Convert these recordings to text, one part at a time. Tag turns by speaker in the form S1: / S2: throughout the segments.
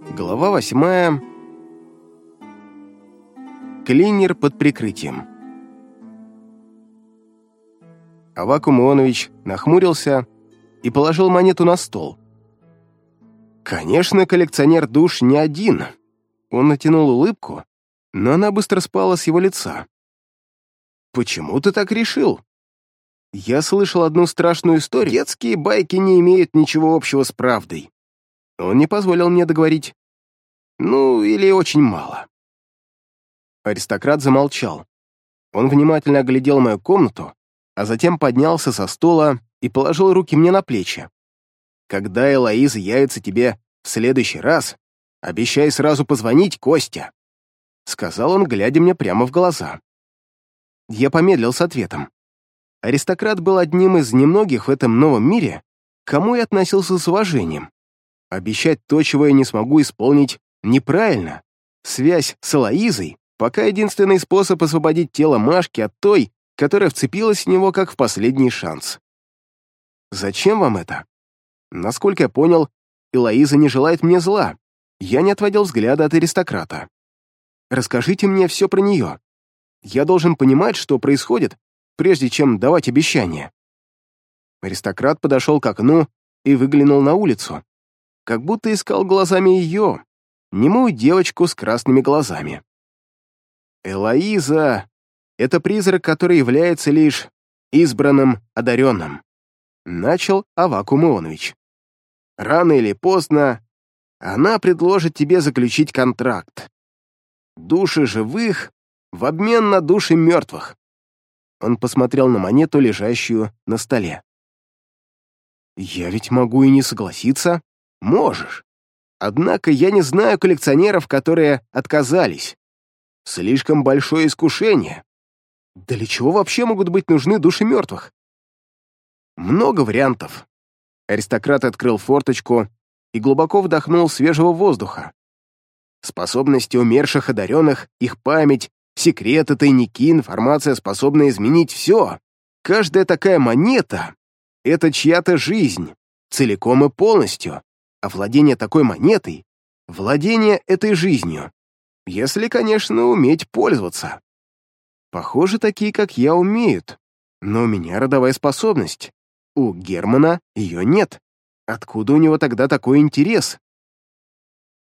S1: Глава восьмая. Клинер под прикрытием. Авакум Ионович нахмурился и положил монету на стол. Конечно, коллекционер душ не один. Он натянул улыбку, но она быстро спала с его лица. «Почему ты так решил?» «Я слышал одну страшную историю. Детские байки не имеют ничего общего с правдой». Он не позволил мне договорить. Ну, или очень мало. Аристократ замолчал. Он внимательно оглядел мою комнату, а затем поднялся со стола и положил руки мне на плечи. «Когда Элоиза явится тебе в следующий раз, обещай сразу позвонить, Костя», — сказал он, глядя мне прямо в глаза. Я помедлил с ответом. Аристократ был одним из немногих в этом новом мире, к кому я относился с уважением. Обещать то, чего я не смогу исполнить, неправильно. Связь с Элоизой пока единственный способ освободить тело Машки от той, которая вцепилась в него как в последний шанс. Зачем вам это? Насколько я понял, Элоиза не желает мне зла. Я не отводил взгляда от аристократа. Расскажите мне все про нее. Я должен понимать, что происходит, прежде чем давать обещания. Аристократ подошел к окну и выглянул на улицу, как будто искал глазами ее, немую девочку с красными глазами. Элоиза — это призрак, который является лишь избранным одаренным, начал Авакум Ионович. Рано или поздно она предложит тебе заключить контракт. Души живых в обмен на души мертвых. Он посмотрел на монету, лежащую на столе. «Я ведь могу и не согласиться?» «Можешь. Однако я не знаю коллекционеров, которые отказались. Слишком большое искушение. Да для чего вообще могут быть нужны души мертвых? Много вариантов. Аристократ открыл форточку и глубоко вдохнул свежего воздуха. Способности умерших одаренных, их память, секреты, тайники, информация, способна изменить все. Каждая такая монета — это чья-то жизнь, целиком и полностью а владение такой монетой — владение этой жизнью, если, конечно, уметь пользоваться. Похоже, такие, как я, умеют, но у меня родовая способность. У Германа ее нет. Откуда у него тогда такой интерес?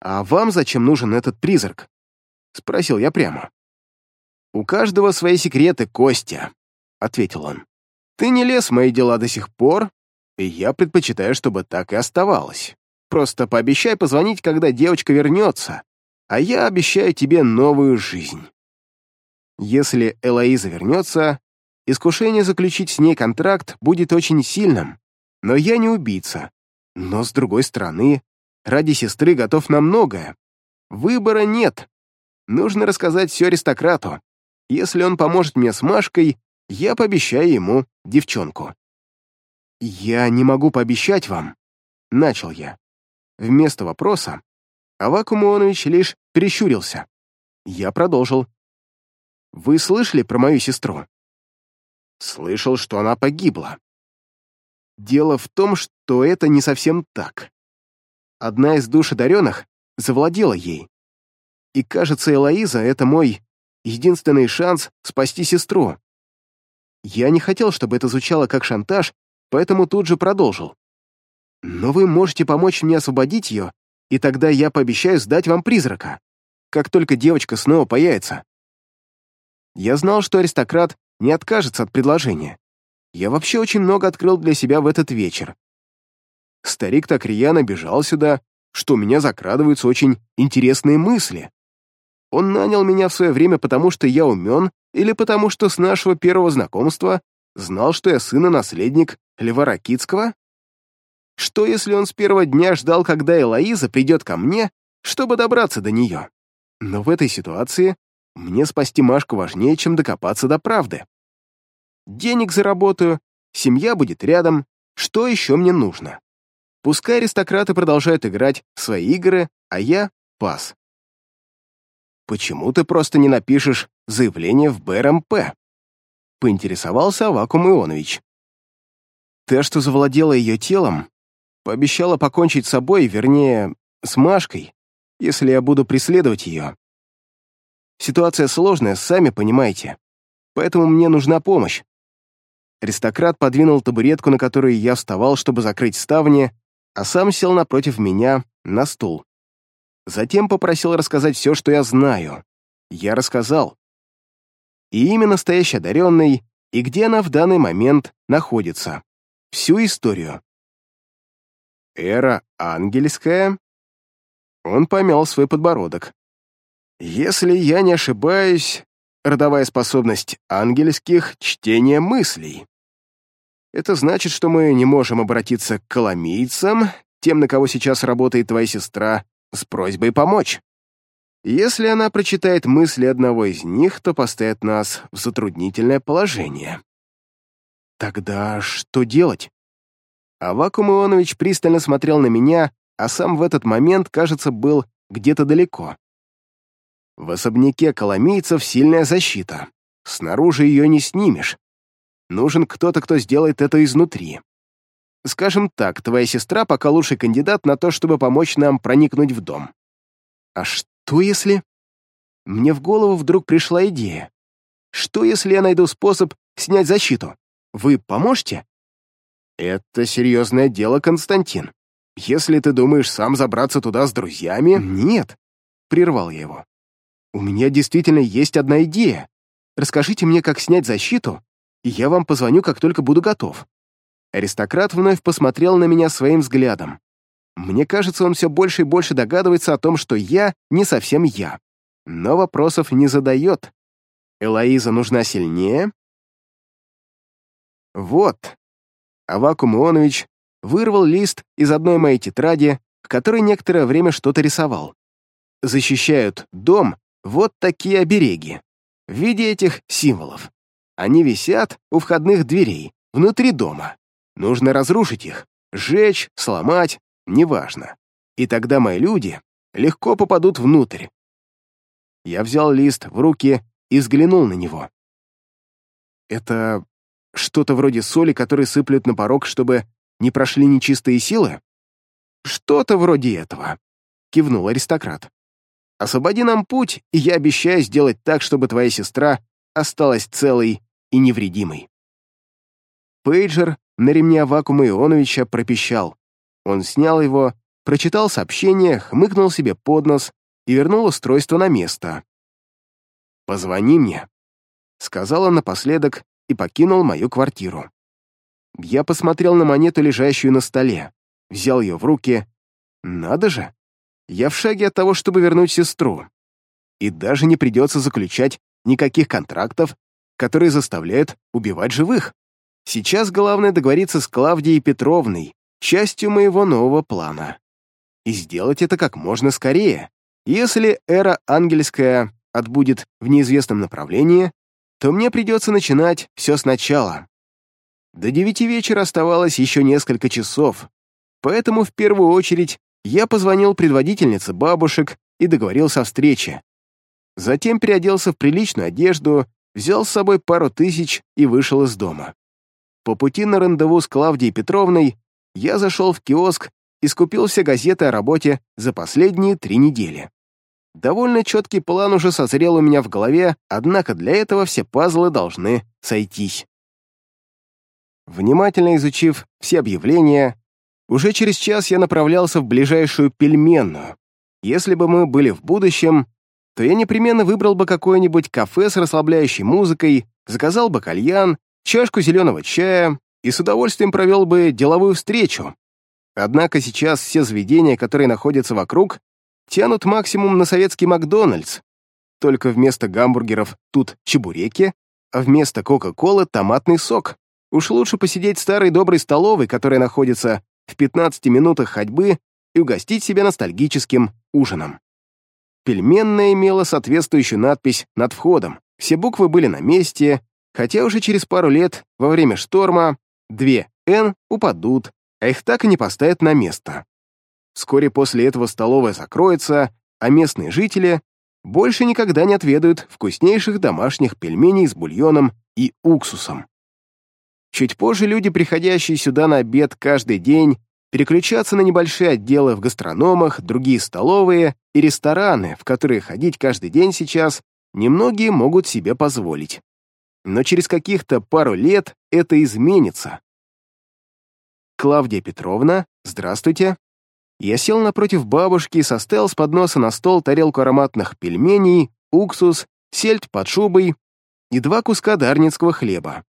S1: «А вам зачем нужен этот призрак?» — спросил я прямо. «У каждого свои секреты, Костя», — ответил он. «Ты не лез в мои дела до сих пор, и я предпочитаю, чтобы так и оставалось». Просто пообещай позвонить, когда девочка вернется, а я обещаю тебе новую жизнь. Если Элоиза вернется, искушение заключить с ней контракт будет очень сильным, но я не убийца. Но, с другой стороны, ради сестры готов на многое. Выбора нет. Нужно рассказать все аристократу. Если он поможет мне с Машкой, я пообещаю ему девчонку. «Я не могу пообещать вам», — начал я. Вместо вопроса Авакум Ионович лишь прищурился. Я продолжил. «Вы слышали про мою сестру?» «Слышал, что она погибла». Дело в том, что это не совсем так. Одна из душ одаренных завладела ей. И, кажется, Элоиза — это мой единственный шанс спасти сестру. Я не хотел, чтобы это звучало как шантаж, поэтому тут же продолжил. Но вы можете помочь мне освободить ее, и тогда я пообещаю сдать вам призрака, как только девочка снова появится. Я знал, что аристократ не откажется от предложения. Я вообще очень много открыл для себя в этот вечер. Старик так рьяно бежал сюда, что у меня закрадываются очень интересные мысли. Он нанял меня в свое время потому, что я умен, или потому, что с нашего первого знакомства знал, что я сын и наследник Льва Ракитского? Что, если он с первого дня ждал, когда Элоиза придет ко мне, чтобы добраться до нее? Но в этой ситуации мне спасти Машку важнее, чем докопаться до правды. Денег заработаю, семья будет рядом, что еще мне нужно? Пускай аристократы продолжают играть в свои игры, а я — пас. «Почему ты просто не напишешь заявление в БРМП?» — поинтересовался Авакум Ионович. Та, что завладела ее телом, Пообещала покончить с собой, вернее, с Машкой, если я буду преследовать ее. Ситуация сложная, сами понимаете, поэтому мне нужна помощь. Аристократ подвинул табуретку, на которую я вставал, чтобы закрыть ставни, а сам сел напротив меня на стул. Затем попросил рассказать все, что я знаю. Я рассказал. И имя настоящий одаренный, и где она в данный момент находится. Всю историю. Эра ангельская? Он помял свой подбородок. Если я не ошибаюсь, родовая способность ангельских — чтение мыслей. Это значит, что мы не можем обратиться к коломийцам, тем, на кого сейчас работает твоя сестра, с просьбой помочь. Если она прочитает мысли одного из них, то поставит нас в затруднительное положение. Тогда что делать? Авакум Ионович пристально смотрел на меня, а сам в этот момент, кажется, был где-то далеко. В особняке коломийцев сильная защита. Снаружи ее не снимешь. Нужен кто-то, кто сделает это изнутри. Скажем так, твоя сестра пока лучший кандидат на то, чтобы помочь нам проникнуть в дом. А что если... Мне в голову вдруг пришла идея. Что если я найду способ снять защиту? Вы поможете? Это серьезное дело, Константин. Если ты думаешь сам забраться туда с друзьями... Нет, прервал я его. У меня действительно есть одна идея. Расскажите мне, как снять защиту, и я вам позвоню, как только буду готов». Аристократ вновь посмотрел на меня своим взглядом. Мне кажется, он все больше и больше догадывается о том, что я не совсем я. Но вопросов не задает. Элоиза нужна сильнее? Вот. Авакум Ионович вырвал лист из одной моей тетради, в которой некоторое время что-то рисовал. Защищают дом вот такие обереги в виде этих символов. Они висят у входных дверей, внутри дома. Нужно разрушить их, сжечь, сломать, неважно. И тогда мои люди легко попадут внутрь. Я взял лист в руки и взглянул на него. Это что-то вроде соли, которые сыплют на порог, чтобы не прошли нечистые силы? Что-то вроде этого, кивнул аристократ. Освободи нам путь, и я обещаю сделать так, чтобы твоя сестра осталась целой и невредимой. Пейджер на ремне вакуума Ионовича пропищал. Он снял его, прочитал сообщение, хмыкнул себе под нос и вернул устройство на место. «Позвони мне», — сказал он напоследок и покинул мою квартиру. Я посмотрел на монету, лежащую на столе, взял ее в руки. Надо же, я в шаге от того, чтобы вернуть сестру. И даже не придется заключать никаких контрактов, которые заставляют убивать живых. Сейчас главное договориться с Клавдией Петровной, частью моего нового плана. И сделать это как можно скорее. Если эра ангельская отбудет в неизвестном направлении, то мне придется начинать все сначала. До девяти вечера оставалось еще несколько часов, поэтому в первую очередь я позвонил предводительнице бабушек и договорился о встрече. Затем переоделся в приличную одежду, взял с собой пару тысяч и вышел из дома. По пути на рандеву с Клавдией Петровной я зашел в киоск и скупил все газеты о работе за последние три недели. Довольно четкий план уже созрел у меня в голове, однако для этого все пазлы должны сойтись. Внимательно изучив все объявления, уже через час я направлялся в ближайшую пельменную. Если бы мы были в будущем, то я непременно выбрал бы какое-нибудь кафе с расслабляющей музыкой, заказал бы кальян, чашку зеленого чая и с удовольствием провел бы деловую встречу. Однако сейчас все заведения, которые находятся вокруг, тянут максимум на советский Макдональдс. Только вместо гамбургеров тут чебуреки, а вместо Кока-Колы томатный сок. Уж лучше посидеть в старой доброй столовой, которая находится в 15 минутах ходьбы и угостить себя ностальгическим ужином. Пельменная имела соответствующую надпись над входом. Все буквы были на месте, хотя уже через пару лет, во время шторма, две «Н» упадут, а их так и не поставят на место. Вскоре после этого столовая закроется, а местные жители больше никогда не отведают вкуснейших домашних пельменей с бульоном и уксусом. Чуть позже люди, приходящие сюда на обед каждый день, переключаться на небольшие отделы в гастрономах, другие столовые и рестораны, в которые ходить каждый день сейчас немногие могут себе позволить. Но через каких-то пару лет это изменится. Клавдия Петровна, здравствуйте. Я сел напротив бабушки и составил с подноса на стол тарелку ароматных пельменей, уксус, сельдь под шубой и два куска дарницкого хлеба.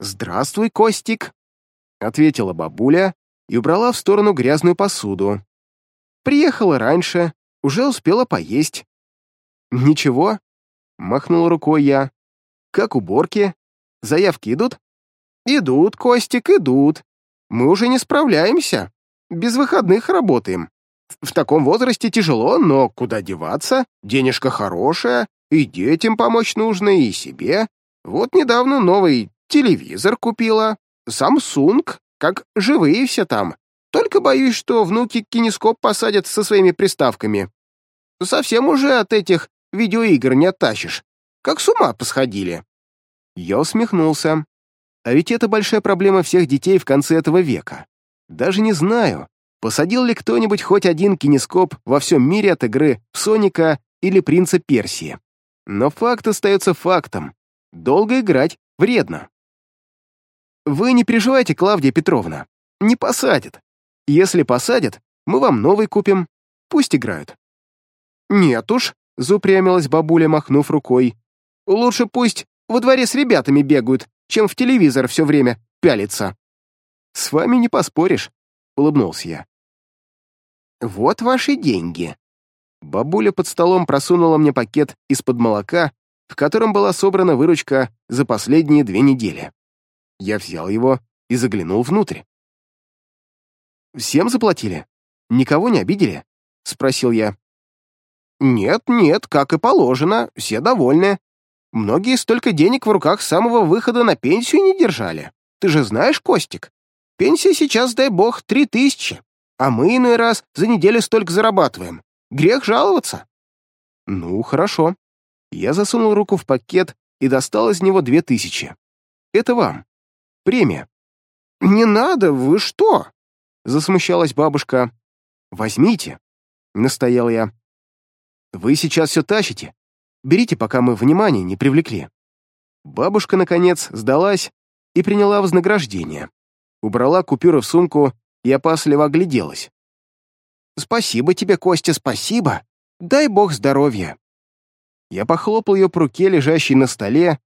S1: «Здравствуй, Костик», — ответила бабуля и убрала в сторону грязную посуду. «Приехала раньше, уже успела поесть». «Ничего», — махнул рукой я. «Как уборки? Заявки идут?» «Идут, Костик, идут. Мы уже не справляемся. Без выходных работаем. В таком возрасте тяжело, но куда деваться? Денежка хорошая, и детям помочь нужно, и себе. Вот недавно новый телевизор купила. Samsung, как живые все там. Только боюсь, что внуки кинескоп посадят со своими приставками. Совсем уже от этих видеоигр не оттащишь. Как с ума посходили. Я усмехнулся. А ведь это большая проблема всех детей в конце этого века. Даже не знаю, посадил ли кто-нибудь хоть один кинескоп во всем мире от игры в Соника или Принца Персии. Но факт остается фактом. Долго играть вредно. Вы не переживайте, Клавдия Петровна. Не посадят. Если посадят, мы вам новый купим. Пусть играют. Нет уж, заупрямилась бабуля, махнув рукой. Лучше пусть во дворе с ребятами бегают, чем в телевизор все время пялится. С вами не поспоришь, улыбнулся я. Вот ваши деньги. Бабуля под столом просунула мне пакет из-под молока, в котором была собрана выручка за последние две недели. Я взял его и заглянул внутрь. «Всем заплатили? Никого не обидели?» — спросил я. «Нет, нет, как и положено, все довольны. Многие столько денег в руках с самого выхода на пенсию не держали. Ты же знаешь, Костик, пенсия сейчас, дай бог, три тысячи, а мы иной раз за неделю столько зарабатываем. Грех жаловаться». «Ну, хорошо». Я засунул руку в пакет и достал из него две тысячи. «Это вам. Премия». «Не надо, вы что?» Засмущалась бабушка. «Возьмите», — настоял я. «Вы сейчас все тащите. Берите, пока мы внимание не привлекли». Бабушка, наконец, сдалась и приняла вознаграждение. Убрала купюры в сумку и опасливо огляделась. «Спасибо тебе, Костя, спасибо. Дай бог здоровья». Я похлопал ее по руке, лежащей на столе,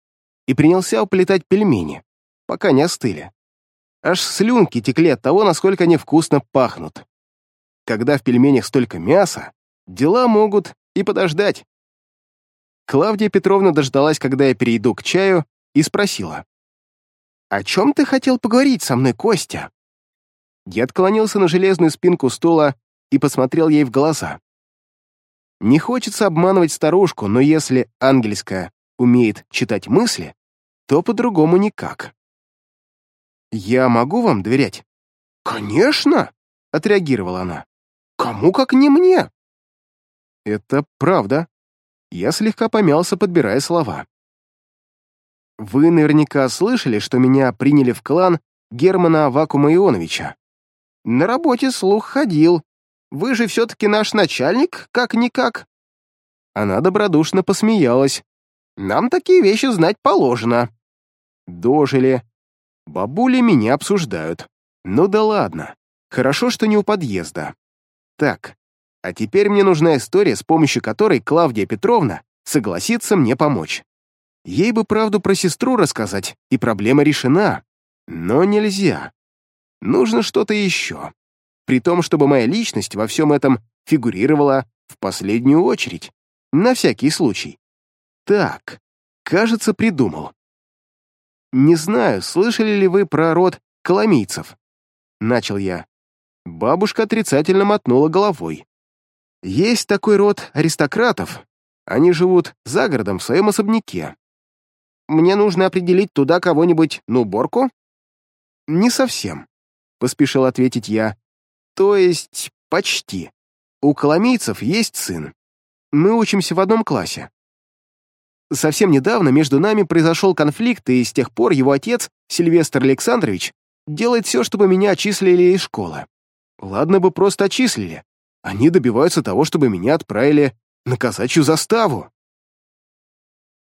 S1: и принялся уплетать пельмени, пока не остыли. Аж слюнки текли от того, насколько они вкусно пахнут. Когда в пельменях столько мяса, дела могут и подождать. Клавдия Петровна дождалась, когда я перейду к чаю, и спросила. «О чем ты хотел поговорить со мной, Костя?» Я отклонился на железную спинку стула и посмотрел ей в глаза. Не хочется обманывать старушку, но если ангельская умеет читать мысли, то по-другому никак. «Я могу вам доверять?» «Конечно!» — отреагировала она. «Кому как не мне?» «Это правда». Я слегка помялся, подбирая слова. «Вы наверняка слышали, что меня приняли в клан Германа Авакума Ионовича. На работе слух ходил. Вы же все-таки наш начальник, как-никак». Она добродушно посмеялась. «Нам такие вещи знать положено». Дожили, Бабули меня обсуждают. Ну да ладно. Хорошо, что не у подъезда. Так, а теперь мне нужна история, с помощью которой Клавдия Петровна согласится мне помочь. Ей бы правду про сестру рассказать, и проблема решена. Но нельзя. Нужно что-то еще. При том, чтобы моя личность во всем этом фигурировала в последнюю очередь. На всякий случай. Так, кажется, придумал. «Не знаю, слышали ли вы про род коломийцев?» Начал я. Бабушка отрицательно мотнула головой. «Есть такой род аристократов. Они живут за городом в своем особняке. Мне нужно определить туда кого-нибудь на уборку?» «Не совсем», — поспешил ответить я. «То есть, почти. У коломийцев есть сын. Мы учимся в одном классе. Совсем недавно между нами произошел конфликт, и с тех пор его отец, Сильвестр Александрович, делает все, чтобы меня отчислили из школы. Ладно бы просто отчислили. Они добиваются того, чтобы меня отправили на казачью заставу.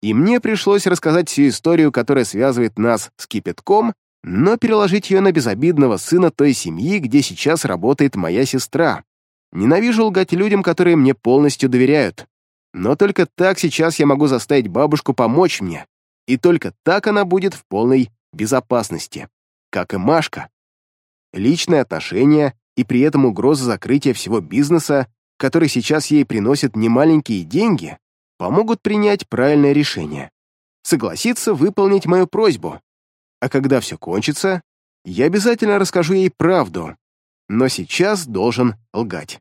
S1: И мне пришлось рассказать всю историю, которая связывает нас с кипятком, но переложить ее на безобидного сына той семьи, где сейчас работает моя сестра. Ненавижу лгать людям, которые мне полностью доверяют. Но только так сейчас я могу заставить бабушку помочь мне, и только так она будет в полной безопасности, как и Машка. Личные отношения и при этом угроза закрытия всего бизнеса, который сейчас ей приносит немаленькие деньги, помогут принять правильное решение. Согласиться выполнить мою просьбу. А когда все кончится, я обязательно расскажу ей правду, но сейчас должен лгать.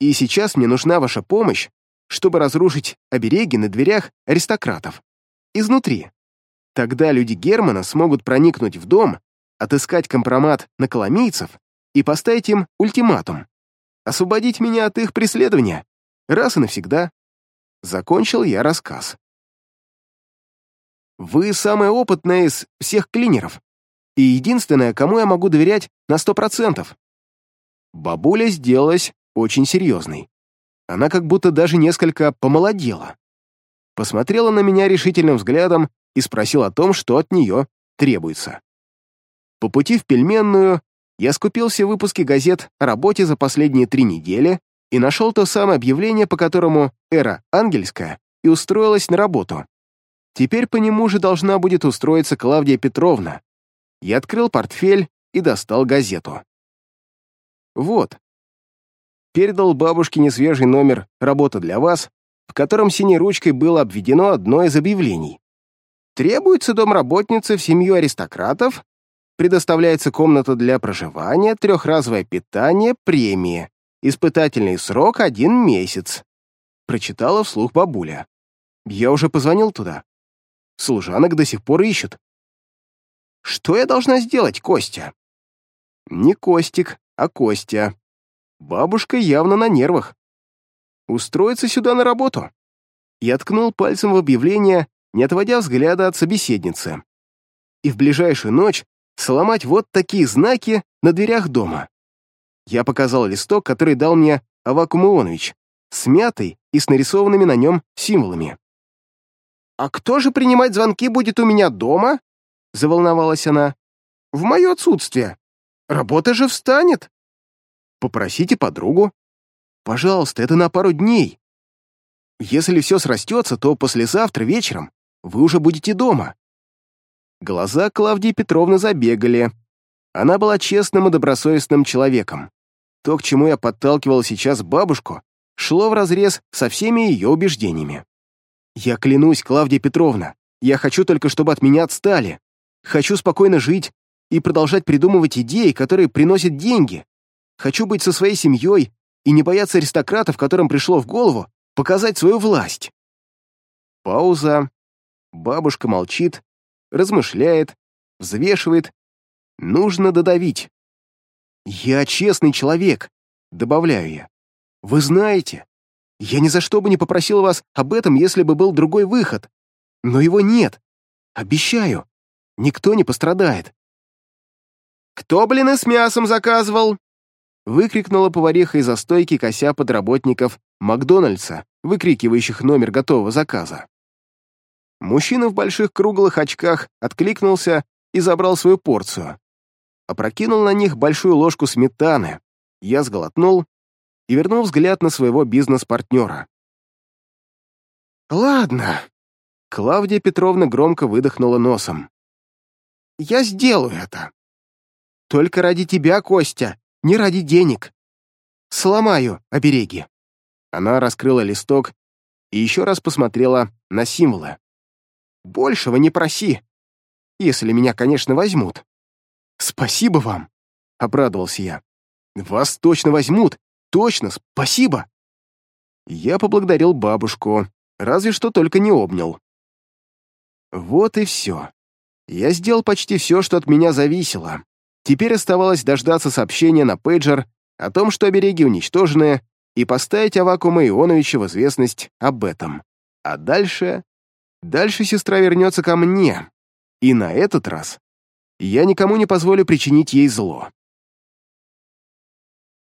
S1: И сейчас мне нужна ваша помощь, чтобы разрушить обереги на дверях аристократов. Изнутри. Тогда люди Германа смогут проникнуть в дом, отыскать компромат на коломийцев и поставить им ультиматум. Освободить меня от их преследования. Раз и навсегда. Закончил я рассказ. Вы самая опытная из всех клинеров и единственная, кому я могу доверять на сто процентов. Бабуля сделалась очень серьезной. Она как будто даже несколько помолодела. Посмотрела на меня решительным взглядом и спросила о том, что от нее требуется. По пути в пельменную я скупил все выпуски газет о работе за последние три недели и нашел то самое объявление, по которому «Эра Ангельская» и устроилась на работу. Теперь по нему же должна будет устроиться Клавдия Петровна. Я открыл портфель и достал газету. Вот. Передал бабушке несвежий номер «Работа для вас», в котором синей ручкой было обведено одно из объявлений. Требуется домработница в семью аристократов, предоставляется комната для проживания, трехразовое питание, премии. Испытательный срок — один месяц. Прочитала вслух бабуля. Я уже позвонил туда. Служанок до сих пор ищут. Что я должна сделать, Костя? Не Костик, а Костя. Бабушка явно на нервах. Устроиться сюда на работу. Я ткнул пальцем в объявление, не отводя взгляда от собеседницы. И в ближайшую ночь сломать вот такие знаки на дверях дома. Я показал листок, который дал мне Авакум Ионович, смятый и с нарисованными на нем символами. «А кто же принимать звонки будет у меня дома?» — заволновалась она. «В мое отсутствие. Работа же встанет». «Попросите подругу. Пожалуйста, это на пару дней. Если все срастется, то послезавтра вечером вы уже будете дома». Глаза Клавдии Петровны забегали. Она была честным и добросовестным человеком. То, к чему я подталкивал сейчас бабушку, шло вразрез со всеми ее убеждениями. «Я клянусь, Клавдия Петровна, я хочу только, чтобы от меня отстали. Хочу спокойно жить и продолжать придумывать идеи, которые приносят деньги. Хочу быть со своей семьей и не бояться аристократов, которым пришло в голову показать свою власть». Пауза. Бабушка молчит, размышляет, взвешивает. Нужно додавить. «Я честный человек», — добавляю я. «Вы знаете, я ни за что бы не попросил вас об этом, если бы был другой выход. Но его нет. Обещаю, никто не пострадает». «Кто блины с мясом заказывал?» выкрикнула повариха из-за стойки, кося подработников Макдональдса, выкрикивающих номер готового заказа. Мужчина в больших круглых очках откликнулся и забрал свою порцию опрокинул на них большую ложку сметаны. Я сглотнул и вернул взгляд на своего бизнес-партнера. «Ладно», — Клавдия Петровна громко выдохнула носом. «Я сделаю это. Только ради тебя, Костя, не ради денег. Сломаю обереги». Она раскрыла листок и еще раз посмотрела на символы. «Большего не проси, если меня, конечно, возьмут». «Спасибо вам!» — обрадовался я. «Вас точно возьмут! Точно! Спасибо!» Я поблагодарил бабушку, разве что только не обнял. Вот и все. Я сделал почти все, что от меня зависело. Теперь оставалось дождаться сообщения на пейджер о том, что обереги уничтожены, и поставить Авакума Ионовича в известность об этом. А дальше... Дальше сестра вернется ко мне. И на этот раз я никому не позволю причинить ей зло.